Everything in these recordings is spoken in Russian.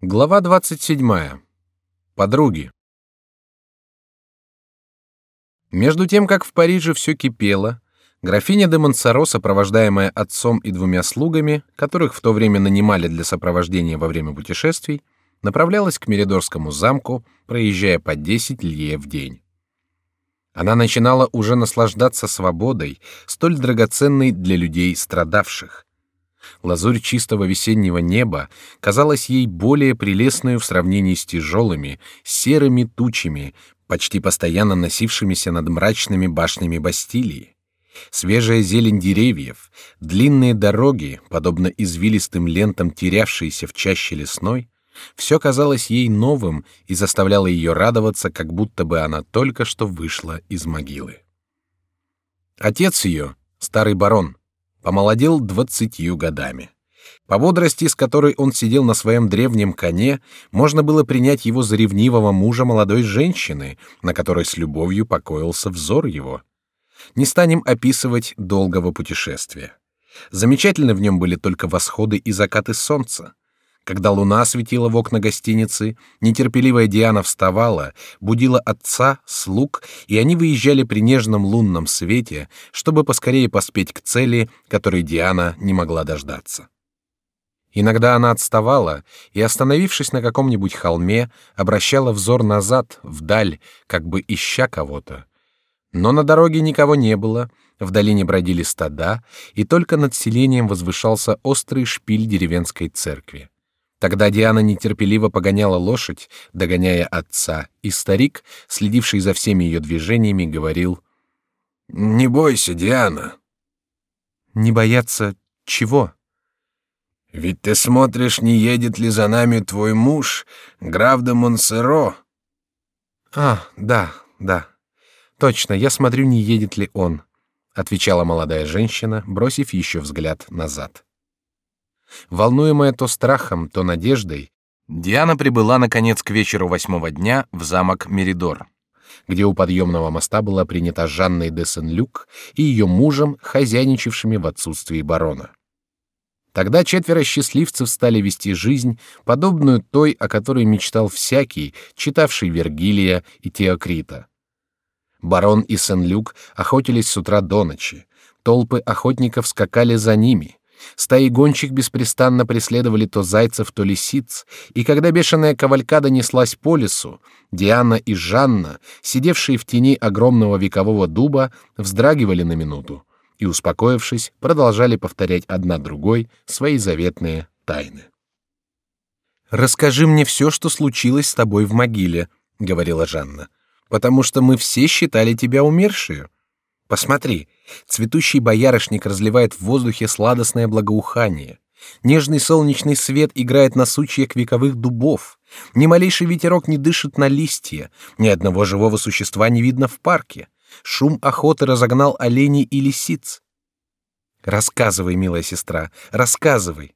Глава двадцать седьмая. Подруги. Между тем, как в Париже все кипело, графиня де Монсоро, сопровождаемая отцом и двумя слугами, которых в то время нанимали для сопровождения во время путешествий, направлялась к Меридорскому замку, проезжая по десять лье в день. Она начинала уже наслаждаться свободой, столь драгоценной для людей страдавших, Лазурь чистого весеннего неба казалась ей более прелестной в сравнении с тяжелыми серыми тучами, почти постоянно носившимися над мрачными башнями Бастилии. Свежая зелень деревьев, длинные дороги, подобно извилистым лентам, терявшиеся в чаще лесной, все казалось ей новым и заставляло ее радоваться, как будто бы она только что вышла из могилы. Отец ее, старый барон, помолодел двадцатью годами. По бодрости, с которой он сидел на своем древнем коне, можно было принять его за ревнивого мужа молодой женщины, на которой с любовью покоился взор его. Не станем описывать долгого путешествия. Замечательны в нем были только восходы и закаты солнца. Когда луна светила в окна гостиницы, нетерпеливая Диана вставала, будила отца, слуг, и они выезжали при нежном лунном свете, чтобы поскорее поспеть к цели, которой Диана не могла дождаться. Иногда она отставала и, остановившись на каком-нибудь холме, обращала взор назад, вдаль, как бы ища кого-то. Но на дороге никого не было, в долине бродили стада, и только над селением возвышался острый шпиль деревенской церкви. Тогда Диана нетерпеливо погоняла лошадь, догоняя отца, и старик, следивший за всеми ее движениями, говорил: "Не бойся, Диана". Не бояться чего? Ведь ты смотришь, не едет ли за нами твой муж, граф де Монсеро. А, да, да, точно. Я смотрю, не едет ли он, отвечала молодая женщина, бросив еще взгляд назад. Волнуемая то страхом, то надеждой, Диана прибыла наконец к вечеру восьмого дня в замок Меридор, где у подъемного моста была принята Жанной де Сен-Люк и ее мужем, хозяйничавшими в отсутствии барона. Тогда четверо счастливцев стали вести жизнь, подобную той, о которой мечтал всякий, читавший Вергилия и Теокрита. Барон и Сен-Люк охотились с утра до ночи. Толпы охотников скакали за ними. Стаи гончих беспрестанно преследовали то зайцев, то лисиц, и когда бешеная кавалькада неслась по лесу, Диана и Жанна, сидевшие в тени огромного векового дуба, вздрагивали на минуту и, успокоившись, продолжали повторять одна другой свои заветные тайны. «Расскажи мне все, что случилось с тобой в могиле», — говорила Жанна, «потому что мы все считали тебя умершую. Посмотри, цветущий боярышник разливает в воздухе сладостное благоухание. Нежный солнечный свет играет на сучьях вековых дубов. Ни малейший ветерок не дышит на листья, ни одного живого существа не видно в парке. Шум охоты разогнал оленей и лисиц. Рассказывай, милая сестра, рассказывай.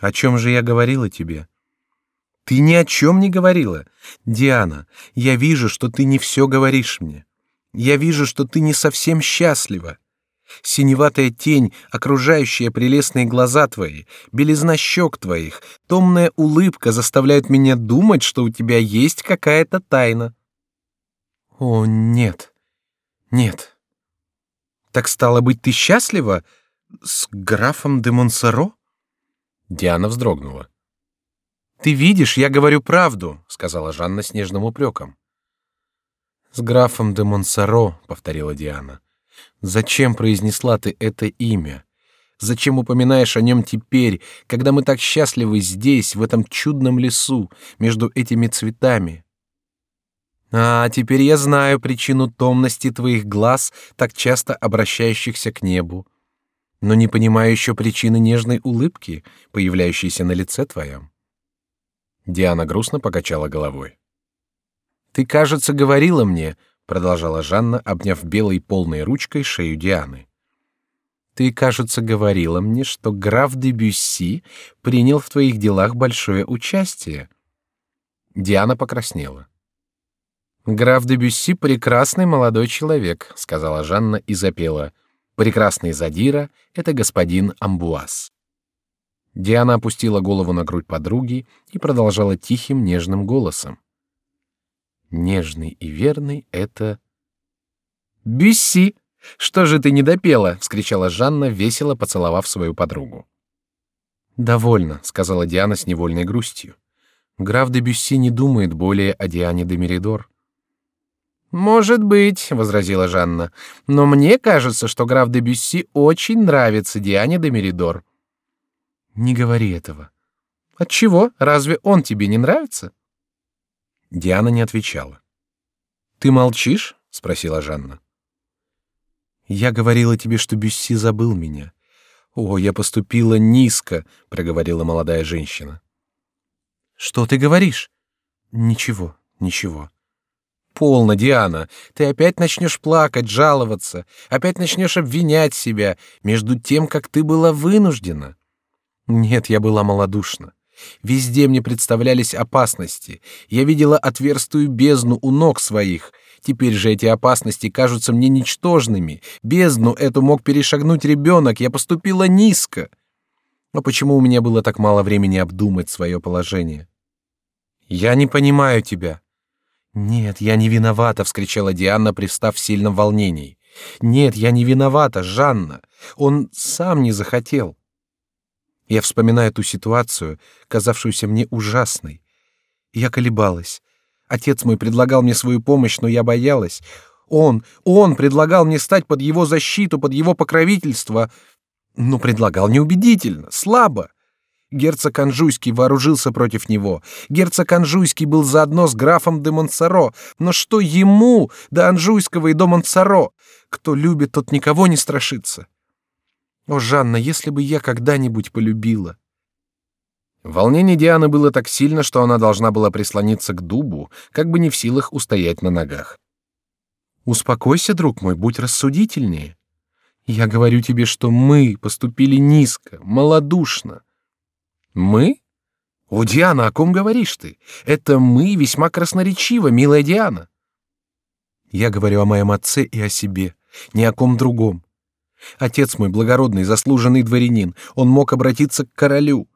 О чем же я говорила тебе? Ты ни о чем не говорила, Диана. Я вижу, что ты не все говоришь мне. Я вижу, что ты не совсем счастлива. Синеватая тень, окружающая прелестные глаза твои, белизна щек твоих, томная улыбка заставляют меня думать, что у тебя есть какая-то тайна. О, нет, нет. Так стало быть, ты счастлива с графом де Монсоро? Диана вздрогнула. Ты видишь, я говорю правду, сказала Жанна с нежным упреком. С графом де Монсоро, повторила Диана. Зачем произнесла ты это имя? Зачем упоминаешь о нем теперь, когда мы так счастливы здесь, в этом чудном лесу, между этими цветами? А теперь я знаю причину томности твоих глаз, так часто обращающихся к небу, но не понимаю еще причины нежной улыбки, появляющейся на лице твоем. Диана грустно покачала головой. Ты, кажется, говорила мне, продолжала Жанна, обняв белой полной ручкой шею Дианы. Ты, кажется, говорила мне, что граф де Бюсси принял в твоих делах большое участие. Диана покраснела. Граф де Бюсси прекрасный молодой человек, сказала Жанна и запела. Прекрасный задира — это господин Амбуаз. Диана опустила голову на грудь подруги и продолжала тихим, нежным голосом. Нежный и верный — это... «Бюсси! Что же ты не допела?» — вскричала Жанна, весело поцеловав свою подругу. «Довольно», — сказала Диана с невольной грустью. «Граф де Бюсси не думает более о Диане де Меридор». «Может быть», — возразила Жанна, — «но мне кажется, что граф де Бюсси очень нравится Диане де Меридор». «Не говори этого». «Отчего? Разве он тебе не нравится?» Диана не отвечала. «Ты молчишь?» — спросила Жанна. «Я говорила тебе, что Бюсси забыл меня. О, я поступила низко», — проговорила молодая женщина. «Что ты говоришь?» «Ничего, ничего». «Полно, Диана. Ты опять начнешь плакать, жаловаться, опять начнешь обвинять себя, между тем, как ты была вынуждена». «Нет, я была малодушна. Везде мне представлялись опасности. Я видела отверстую бездну у ног своих. Теперь же эти опасности кажутся мне ничтожными. Бездну эту мог перешагнуть ребенок. Я поступила низко. Но почему у меня было так мало времени обдумать свое положение? Я не понимаю тебя. Нет, я не виновата, вскричала Диана, пристав в сильном волнении. Нет, я не виновата, Жанна. Он сам не захотел. Я вспоминаю ту ситуацию, казавшуюся мне ужасной. Я колебалась. Отец мой предлагал мне свою помощь, но я боялась. Он, он предлагал мне стать под его защиту, под его покровительство, но предлагал неубедительно, слабо. Герцог Анжуйский вооружился против него. Герцог Анжуйский был заодно с графом де Монсоро. Но что ему до Анжуйского и до Монсоро? Кто любит, тот никого не страшится. О, Жанна, если бы я когда-нибудь полюбила. Волнение Дианы было так сильно, что она должна была прислониться к дубу, как бы не в силах устоять на ногах. Успокойся, друг мой, будь рассудительнее. Я говорю тебе, что мы поступили низко, малодушно. Мы? О, Диана, о ком говоришь ты? Это мы весьма красноречиво, милая Диана. Я говорю о моем отце и о себе, ни о ком другом. Отец мой благородный, заслуженный дворянин, он мог обратиться к королю.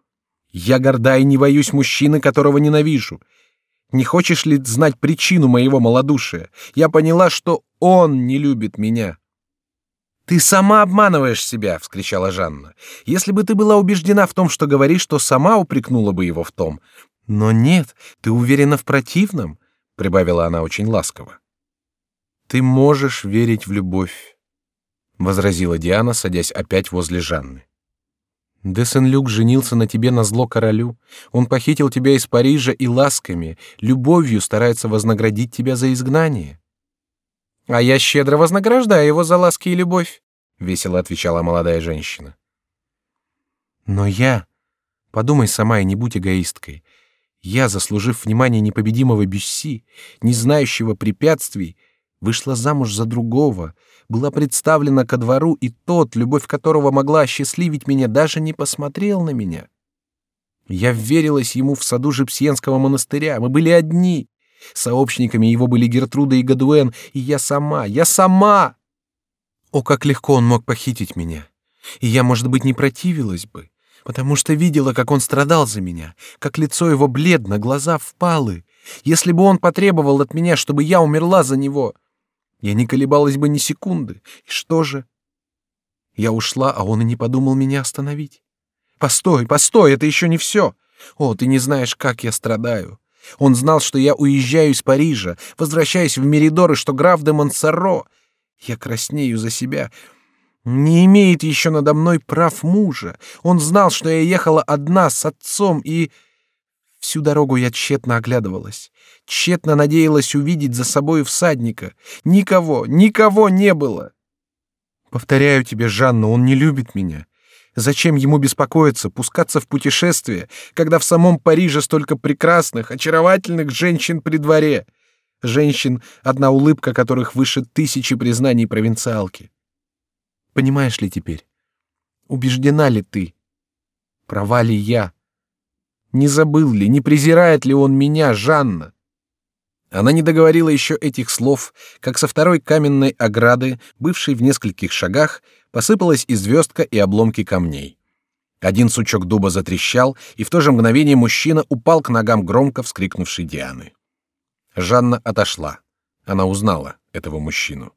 Я горда и не боюсь мужчины, которого ненавижу. Не хочешь ли знать причину моего малодушия? Я поняла, что он не любит меня. Ты сама обманываешь себя, вскричала Жанна. Если бы ты была убеждена в том, что говоришь, то сама упрекнула бы его в том. Но нет, ты уверена в противном, прибавила она очень ласково. Ты можешь верить в любовь возразила Диана, садясь опять возле Жанны. Де Сен-Люк женился на тебе на зло королю. Он похитил тебя из Парижа и ласками, любовью старается вознаградить тебя за изгнание. А я щедро вознаграждаю его за ласки и любовь, весело отвечала молодая женщина. Но я, подумай сама и не будь эгоисткой. Я, заслужив внимание непобедимого Бюсси, не знающего препятствий, вышла замуж за другого, была представлена ко двору, и тот, любовь которого могла осчастливить меня, даже не посмотрел на меня. Я верилась ему в саду Жипсьенского монастыря, мы были одни. Сообщниками его были Гертруда и Гадуэн, и я сама, я сама. О, как легко он мог похитить меня. И я, может быть, не противилась бы, потому что видела, как он страдал за меня, как лицо его бледно, глаза впалы. Если бы он потребовал от меня, чтобы я умерла за него, я не колебалась бы ни секунды. И что же? Я ушла, а он и не подумал меня остановить. Постой, постой, это еще не все. О, ты не знаешь, как я страдаю. Он знал, что я уезжаю из Парижа, возвращаюсь в Меридор, и что граф де Монсоро, я краснею за себя, не имеет еще надо мной прав мужа. Он знал, что я ехала одна с отцом, и всю дорогу я тщетно оглядывалась тщетно надеялась увидеть за собой всадника. Никого, никого не было. Повторяю тебе, Жанна, он не любит меня. Зачем ему беспокоиться, пускаться в путешествие, когда в самом Париже столько прекрасных, очаровательных женщин при дворе? Женщин, одна улыбка которых выше тысячи признаний провинциалки. Понимаешь ли теперь? Убеждена ли ты? Права ли я? Не забыл ли, не презирает ли он меня, Жанна? Она не договорила еще этих слов, как со второй каменной ограды, бывшей в нескольких шагах, посыпалась и звездка, и обломки камней. Один сучок дуба затрещал, и в то же мгновение мужчина упал к ногам громко вскрикнувшей Дианы. Жанна отошла. Она узнала этого мужчину.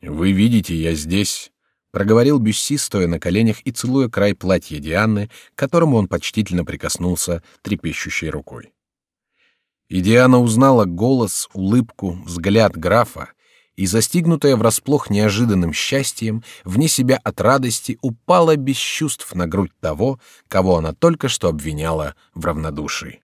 Вы видите, я здесь, проговорил Бюсси, стоя на коленях и целуя край платья Дианы, к которому он почтительно прикоснулся трепещущей рукой. И Диана узнала голос, улыбку, взгляд графа, и, застигнутая врасплох неожиданным счастьем, вне себя от радости упала без чувств на грудь того, кого она только что обвиняла в равнодушии.